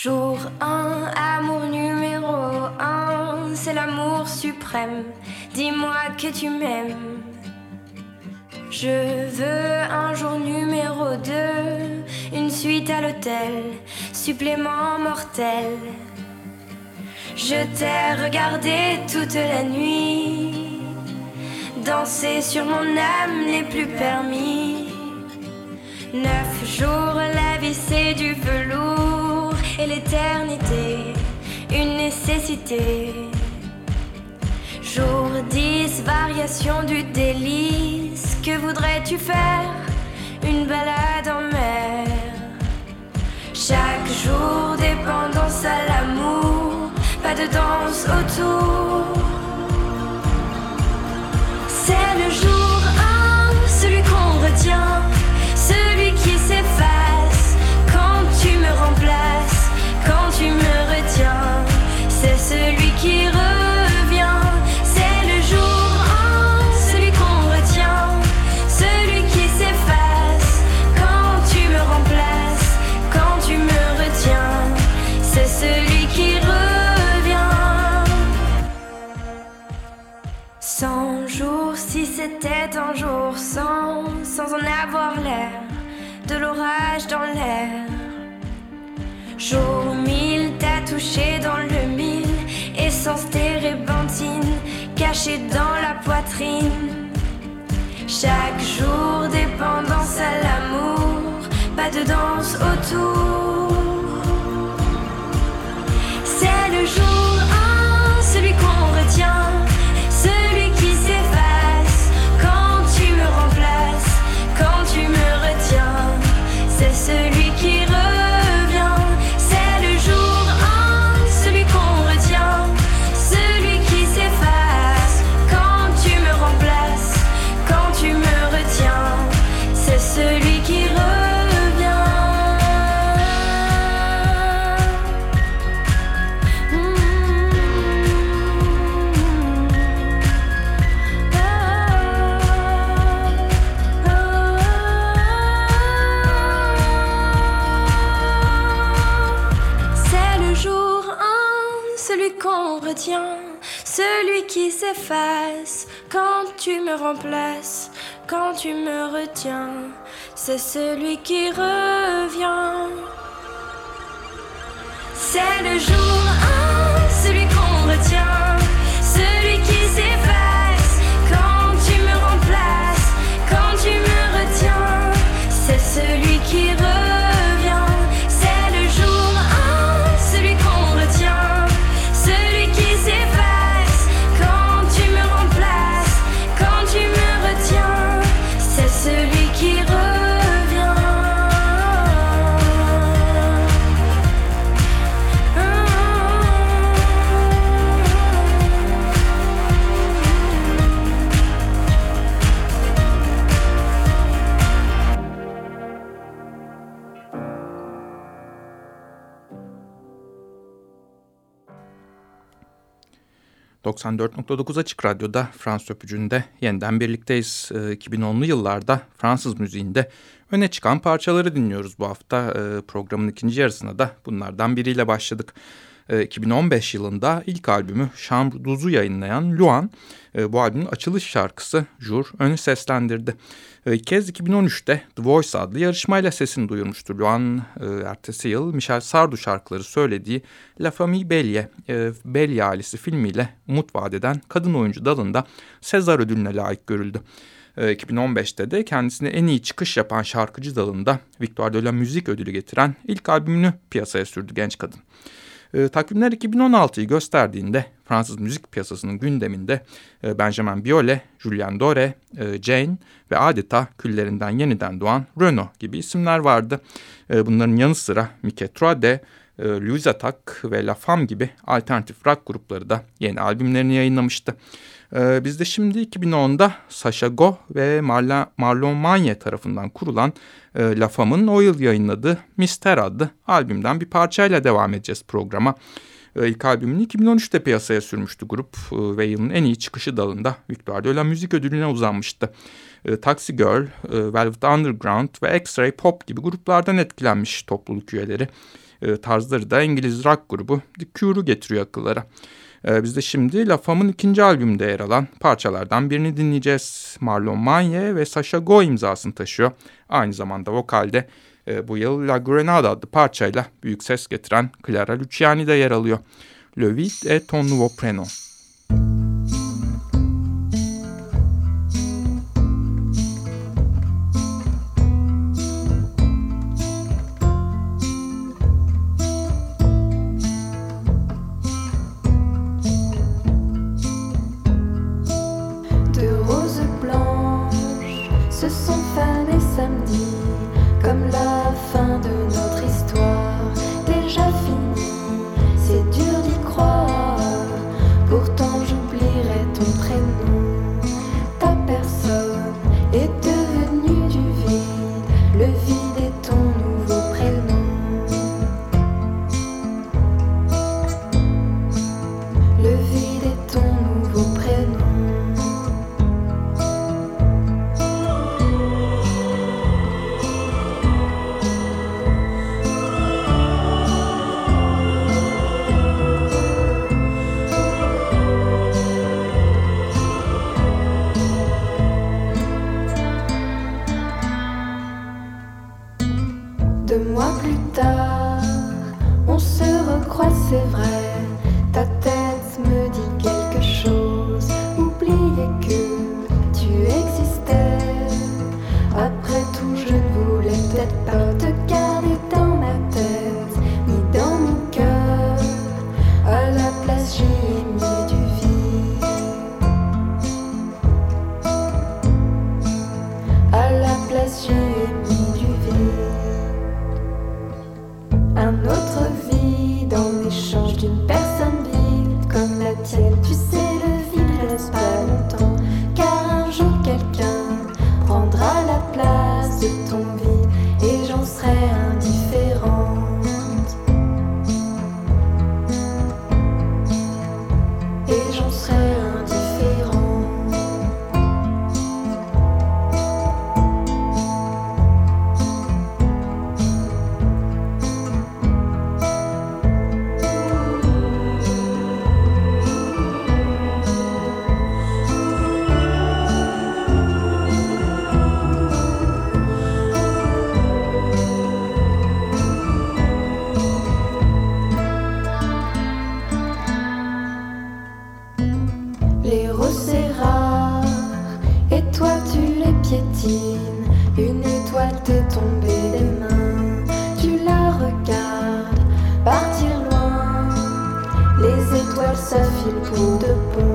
Jour 1, amour numéro 1, c'est l'amour suprême. Dis-moi que tu m'aimes. Je veux un jour numéro 2, une suite à l'hôtel, supplément mortel. Je t'ai regardé toute la nuit, danser sur mon âme n'est plus permis. Neuf jours, la vie du velours et l'éternité, une nécessité. Jour 10, variation du délice. Que voudrais-tu faire? Une balade en mer. Chaque jour, dépendance à l'amour. Pas de danse autour. Cachée dans la poitrine. Chaque jour, dépendance à l'amour, pas de danse autour. C'est le jour celui qui s'efface quand tu me remplaces, quand tu me retiens. C'est celui qui revient. C'est le jour 1, celui qu'on retient, celui qui s'efface quand tu me remplaces, quand tu me retiens. C'est celui qui revient. ...94.9 Açık Radyo'da Fransız Öpücü'nde yeniden birlikteyiz. Ee, 2010'lu yıllarda Fransız müziğinde öne çıkan parçaları dinliyoruz bu hafta. Ee, programın ikinci yarısına da bunlardan biriyle başladık. Ee, 2015 yılında ilk albümü Chambre Douz'u yayınlayan Luan... E, bu albümün açılış şarkısı Jur önü seslendirdi. E, kez 2013'te The Voice adlı yarışmayla sesini duyurmuştu. Luan e, ertesi yıl Michel Sardou şarkıları söylediği La Famille Bellier, Bellier ailesi filmiyle umut vadeden kadın oyuncu dalında Sezar ödülüne layık görüldü. 2015'te de kendisine en iyi çıkış yapan şarkıcı dalında Victoire de la Musique ödülü getiren ilk albümünü piyasaya sürdü genç kadın. E, takvimler 2016'yı gösterdiğinde Fransız müzik piyasasının gündeminde e, Benjamin Biolay, Julien Doré, e, Jane ve adeta küllerinden yeniden doğan Renault gibi isimler vardı. E, bunların yanı sıra Mike Troade, e, Attack ve La Femme gibi alternatif rock grupları da yeni albümlerini yayınlamıştı. E, biz de şimdi 2010'da Sasha Go ve Marla, Marlon Manye tarafından kurulan e, La Femme'ın o yıl yayınladığı Mister adlı albümden bir parçayla devam edeceğiz programa. E, ilk albümünü 2013'te piyasaya sürmüştü grup e, ve yılın en iyi çıkışı dalında Victoire de Musique ödülüne uzanmıştı. E, Taxi Girl, e, Velvet Underground ve X-Ray Pop gibi gruplardan etkilenmiş topluluk üyeleri. e, tarzları da İngiliz rock grubu The Cure'u getiriyor akıllara. E, biz de şimdi La Femme'ın ikinci albümünde yer alan parçalardan birini dinleyeceğiz. Marlon Manye ve Sasha Go imzasını taşıyor. Aynı zamanda vokalde e, bu yıl La Grenade adlı parçayla büyük ses getiren Clara Luciani de yer alıyor. Le vide est ton nouveau prénom. tu les piétines, une étoile t'est tombée des mains, tu la regardes partir loin, les étoiles s'affilent pour de bon.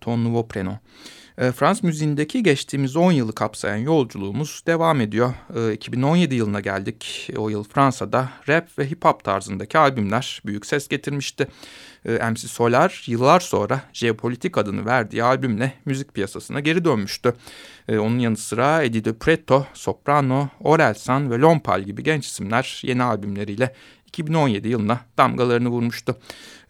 Ton nouveau prénom. E, Frans müziğindeki geçtiğimiz 10 yılı kapsayan yolculuğumuz devam ediyor. E, 2017 yılına geldik. O yıl Fransa'da rap ve hip hop tarzındaki albümler büyük ses getirmişti. E, MC Solar yıllar sonra Jeopolitik adını verdiği albümle müzik piyasasına geri dönmüştü. Onun yanı sıra Eddie de Preto, Soprano, Orelsan ve Lompal gibi genç isimler yeni albümleriyle 2017 yılına damgalarını vurmuştu.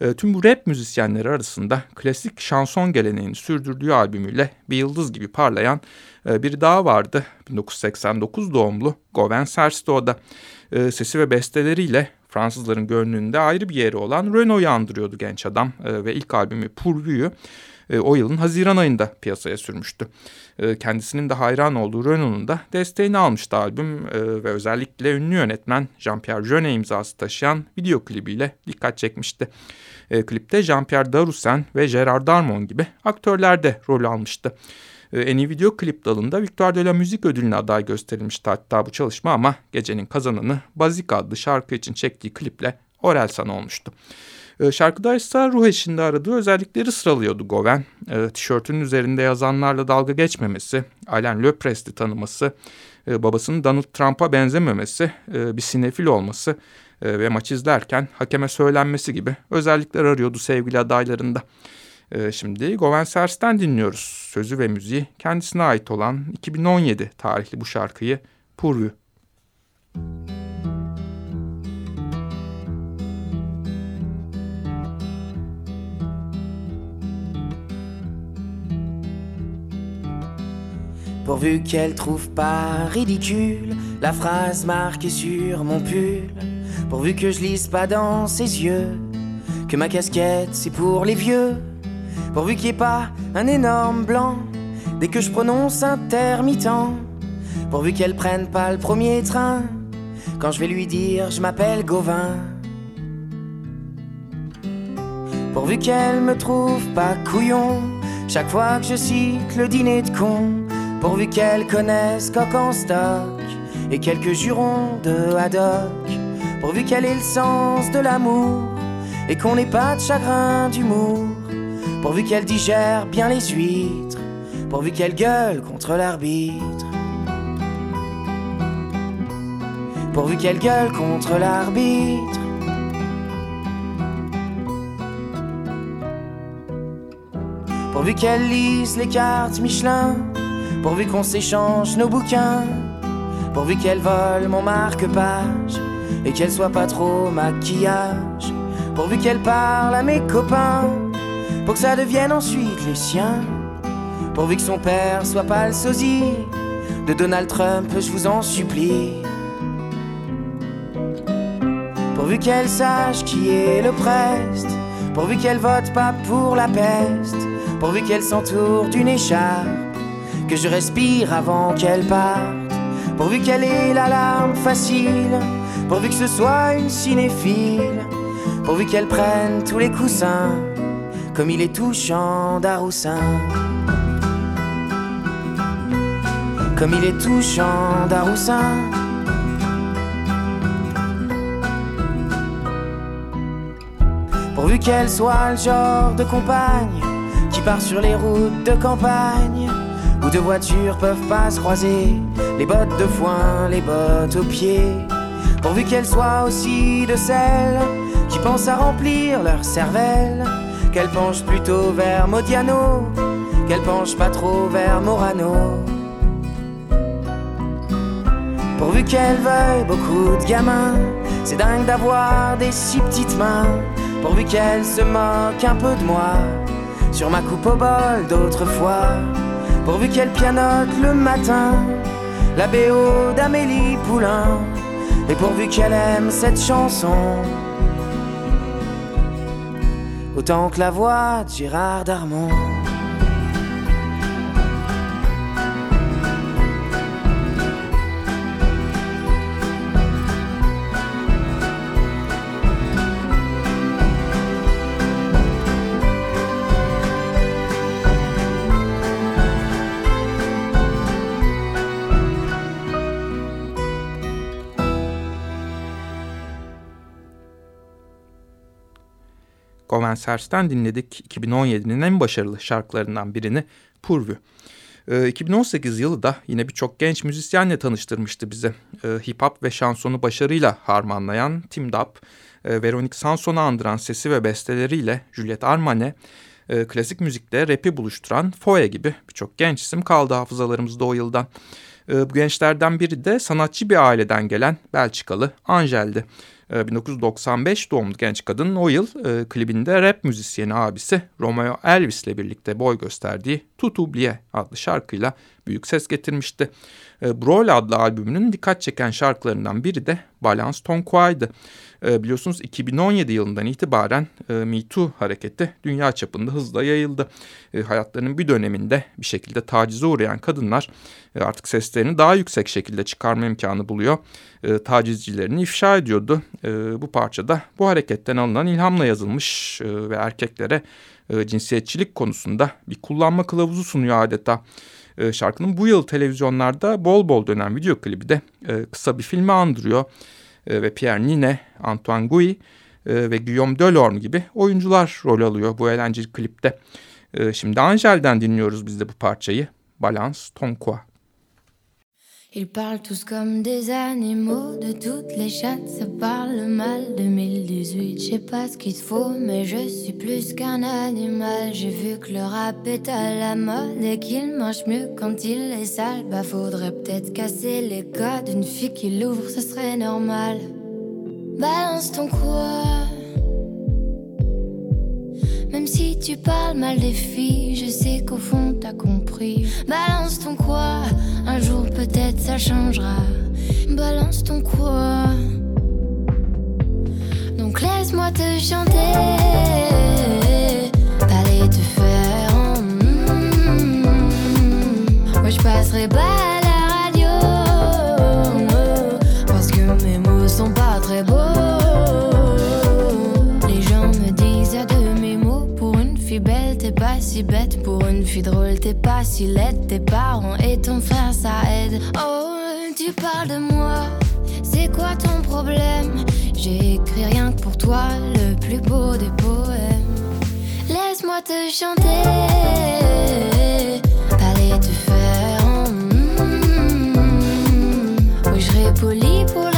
E, tüm bu rap müzisyenleri arasında klasik şanson geleneğini sürdürdüğü albümüyle bir yıldız gibi parlayan e, biri daha vardı. 1989 doğumlu Goven Sersto'da. E, sesi ve besteleriyle Fransızların gönlünde ayrı bir yeri olan Renault'u andırıyordu genç adam e, ve ilk albümü Pourvu'yu o yılın Haziran ayında piyasaya sürmüştü. E, kendisinin de hayran olduğu Renault'un da desteğini almıştı albüm e, ve özellikle ünlü yönetmen Jean-Pierre Jeunet imzası taşıyan video klibiyle dikkat çekmişti. Klipte Jean-Pierre Daroussen ve Gerard Darmon gibi aktörler de rol almıştı. En iyi video klip dalında Victoire de la Musique ödülüne aday gösterilmişti hatta bu çalışma ama gecenin kazananı Bazik adlı şarkı için çektiği kliple Orelsan olmuştu. E, şarkıda ise ruh eşinde aradığı özellikleri sıralıyordu Goven. E, tişörtünün üzerinde yazanlarla dalga geçmemesi, Alain Lepres'i tanıması, e, babasının Donald Trump'a benzememesi, e, bir sinefil olması e, ve maç izlerken hakeme söylenmesi gibi özellikler arıyordu sevgili adaylarında. E, şimdi Goven Sers'ten dinliyoruz. Sözü ve müziği kendisine ait olan 2017 tarihli bu şarkıyı Purvu. Pourvu qu'elle trouve pas ridicule la phrase marquée sur mon pull. Pourvu que je lise pas dans ses yeux que ma casquette c'est pour les vieux. Pourvu qu'il n'y ait pas un énorme blanc dès que je prononce intermittent. Pourvu qu'elle prenne pas le premier train quand je vais lui dire je m'appelle Gauvin. Pourvu qu'elle me trouve pas couillon chaque fois que je cite le dîner de con pourvu qu'elle connaisse coq en stock et quelques jurons de haddock, pourvu qu'elle ait le sens de l'amour et qu'on n'ait pas de chagrin d'humour, pourvu qu'elle digère bien les huîtres, pourvu qu'elle gueule contre l'arbitre. Pourvu qu'elle gueule contre l'arbitre. Pourvu qu'elle lise les cartes Michelin pourvu qu'on s'échange nos bouquins, pourvu qu'elle vole mon marque-page. Et qu'elle soit pas trop maquillage, pourvu qu'elle parle à mes copains, pour que ça devienne ensuite les siens, pourvu que son père soit pas le sosie de Donald Trump, je vous en supplie. Pourvu qu'elle sache qui est le preste, pourvu qu'elle vote pas pour la peste, pourvu qu'elle s'entoure d'une écharpe que je respire avant qu'elle parte. Pourvu qu'elle ait la larme facile, pourvu que ce soit une cinéphile, pourvu qu'elle prenne tous les coussins, comme il est touchant d'Aroussin. Comme il est touchant d'Aroussin. Pourvu qu'elle soit le genre de compagne qui part sur les routes de campagne où deux voitures peuvent pas se croiser, les bottes de foin, les bottes aux pieds, pourvu qu'elles soient aussi de celles qui pensent à remplir leur cervelle, qu'elles penchent plutôt vers Modiano, qu'elles penchent pas trop vers Morano. Pourvu qu'elles veuillent beaucoup de gamins, c'est dingue d'avoir des si petites mains, pourvu qu'elles se moquent un peu de moi, sur ma coupe au bol d'autrefois pourvu qu'elle pianote le matin la BO d'Amélie Poulain, et pourvu qu'elle aime cette chanson, autant que la voix de Gérard Darmon. Goven Sers'ten dinledik 2017'nin en başarılı şarkılarından birini Purvu. E, ee, 2018 yılı da yine birçok genç müzisyenle tanıştırmıştı bizi. E, hip hop ve şansonu başarıyla harmanlayan Tim Dap, e, Veronique Sanson'u andıran sesi ve besteleriyle Juliette Armanet, e, klasik müzikte rap'i buluşturan Foye gibi birçok genç isim kaldı hafızalarımızda o yıldan. E, bu gençlerden biri de sanatçı bir aileden gelen Belçikalı Angel'di. 1995 doğumlu genç kadın o yıl e, klibinde rap müzisyeni abisi Romeo Elvis ile birlikte boy gösterdiği Tout Oublié adlı şarkıyla büyük ses getirmişti. E, adlı albümünün dikkat çeken şarkılarından biri de Balance Ton Qua'ydı. E, biliyorsunuz 2017 yılından itibaren e, Me Too hareketi dünya çapında hızla yayıldı. E, hayatlarının bir döneminde bir şekilde tacize uğrayan kadınlar e, artık seslerini daha yüksek şekilde çıkarma imkanı buluyor. E, tacizcilerini ifşa ediyordu. E, bu parçada bu hareketten alınan ilhamla yazılmış ve erkeklere e, cinsiyetçilik konusunda bir kullanma kılavuzu sunuyor adeta. E, şarkının bu yıl televizyonlarda bol bol dönen video klibi de e, kısa bir filmi andırıyor. E, ve Pierre Nine, Antoine Gouy e, ve Guillaume Delorme gibi oyuncular rol alıyor bu eğlenceli klipte. Şimdi Angel'den dinliyoruz biz de bu parçayı. Balance ton quoi. Ils parlent tous comme des animaux, de toutes les chattes, ça parle mal. 2018, je sais pas ce qu'il faut, mais je suis plus qu'un animal. J'ai vu que le rap est à la mode et qu'il marche mieux quand il est sale. Bah, faudrait peut-être casser les codes. Une fille qui l'ouvre, ce serait normal. Balance ton quoi? Si tu parles mal des filles, je sais qu'au fond t'as compris. Balance ton quoi, un jour peut-être ça changera. Balance ton quoi. Donc laisse-moi te chanter, aller te faire. Moi je passerai pas si bête. Pour une fille drôle, t'es pas si laide. Tes parents et ton frère, ça aide. Oh, tu parles de moi, c'est quoi ton problème? J'ai écrit rien que pour toi, le plus beau des poèmes. Laisse-moi te chanter, aller te faire. mm, Oui, je serai poli pour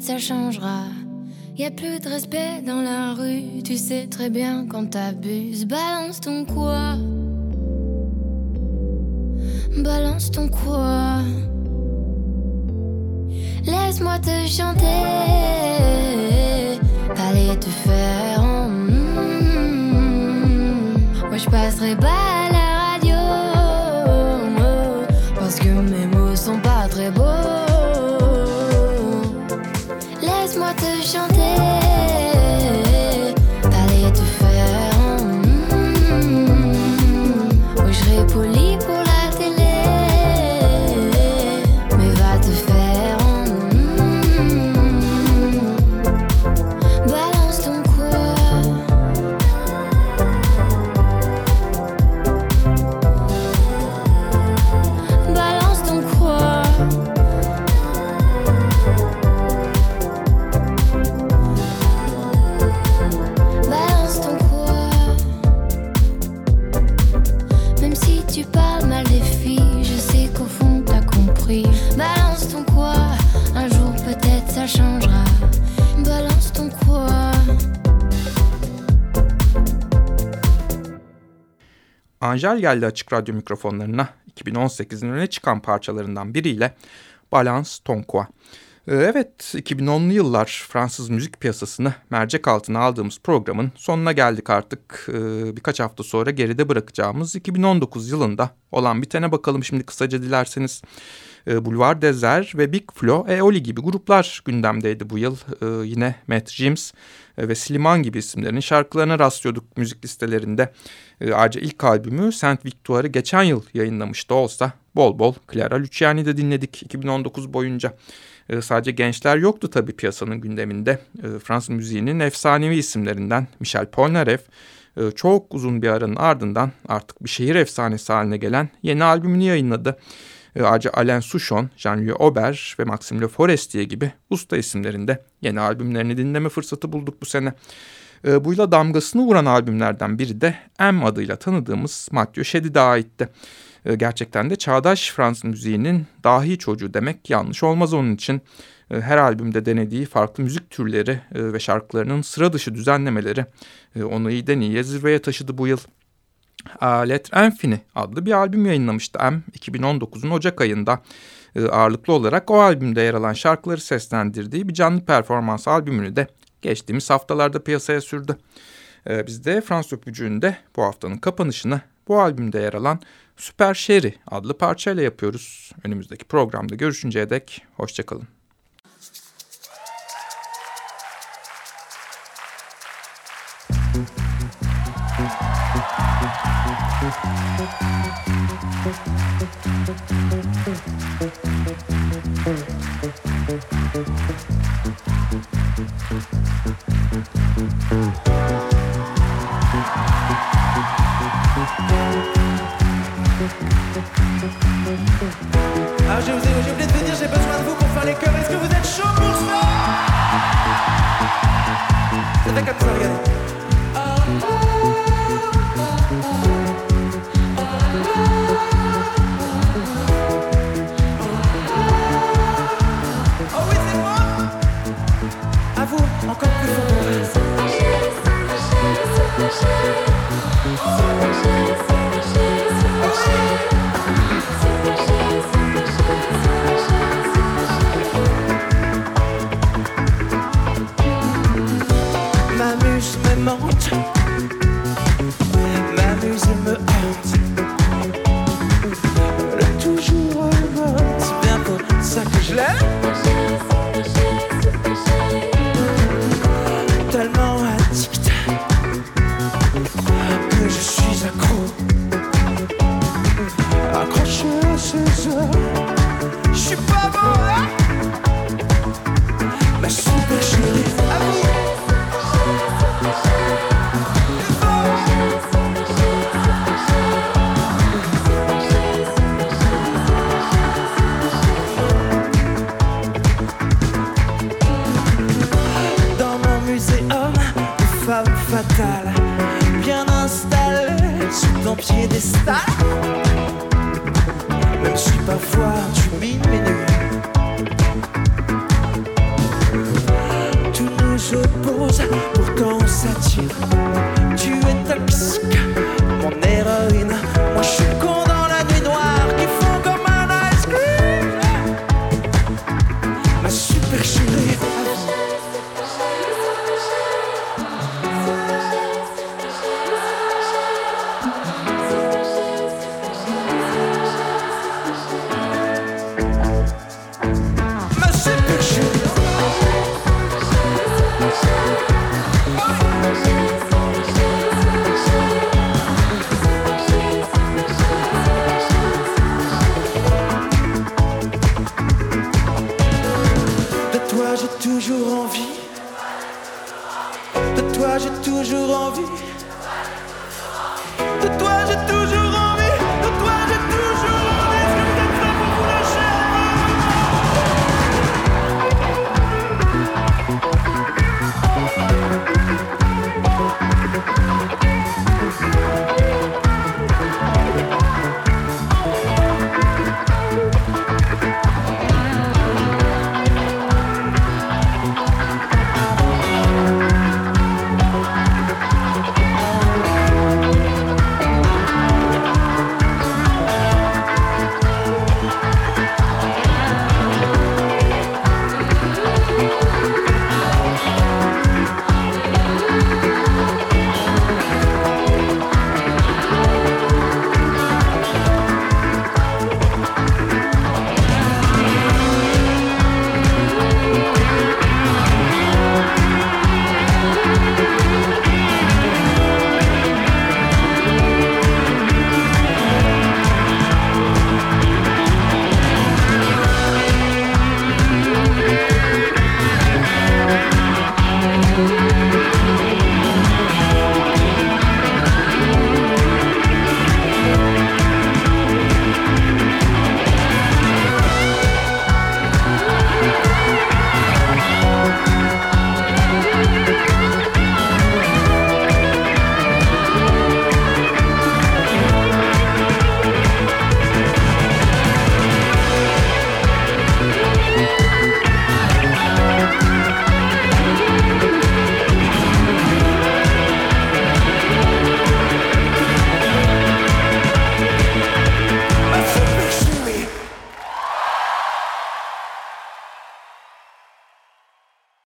ça changera. Y a plus de respect dans la rue, tu sais très bien quand t'abuses. Balance ton quoi. Balance ton quoi. Laisse-moi te chanter, aller te faire. mm, Moi je passerai pas Angel geldi açık radyo mikrofonlarına 2018'in öne çıkan parçalarından biriyle Balance Ton Quoi. Ee, Evet, 2010'lu yıllar Fransız müzik piyasasını mercek altına aldığımız programın sonuna geldik artık. Ee, Birkaç hafta sonra geride bırakacağımız 2019 yılında olan bitene bakalım şimdi kısaca dilerseniz. Ee, Boulevard Desert ve Big Flo, Eoli gibi gruplar gündemdeydi bu yıl. Ee, Yine Matt James e, ve Sliman gibi isimlerin şarkılarına rastlıyorduk müzik listelerinde. Ee, Ayrıca ilk albümü Saint Victoire'ı geçen yıl yayınlamıştı olsa bol bol Clara Luciani de dinledik 2019 boyunca. Sadece gençler yoktu tabii piyasanın gündeminde. Fransız müziğinin efsanevi isimlerinden Michel Polnareff e, çok uzun bir aranın ardından artık bir şehir efsanesi haline gelen yeni albümünü yayınladı. E, Ayrıca Alain Souchon, Jean-Louis Aubert ve Maxime Le Forestier gibi usta isimlerinde yeni albümlerini dinleme fırsatı bulduk bu sene. E, bu yıla damgasını vuran albümlerden biri de M adıyla tanıdığımız Mathieu Chedid'e aitti. E, gerçekten de çağdaş Fransız müziğinin dahi çocuğu demek yanlış olmaz onun için. Her albümde denediği farklı müzik türleri e, ve şarkılarının sıra dışı düzenlemeleri e, onu iyiden iyiye zirveye taşıdı bu yıl. Lettre Infini adlı bir albüm yayınlamıştı M 2019'un Ocak ayında. Ağırlıklı olarak o albümde yer alan şarkıları seslendirdiği bir canlı performans albümünü de geçtiğimiz haftalarda piyasaya sürdü. Biz de Fransız öpücüğünde bu haftanın kapanışını bu albümde yer alan Süper Sherry adlı parçayla yapıyoruz. Önümüzdeki programda görüşünceye dek hoşçakalın. J'ai Est-ce que vous êtes chaud pour ça fait comme ça, regardez.